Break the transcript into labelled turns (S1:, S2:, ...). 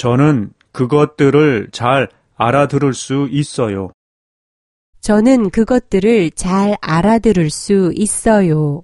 S1: 저는 그것들을 잘 알아들을 수 있어요.
S2: 저는 그것들을 잘 알아들을 수 있어요.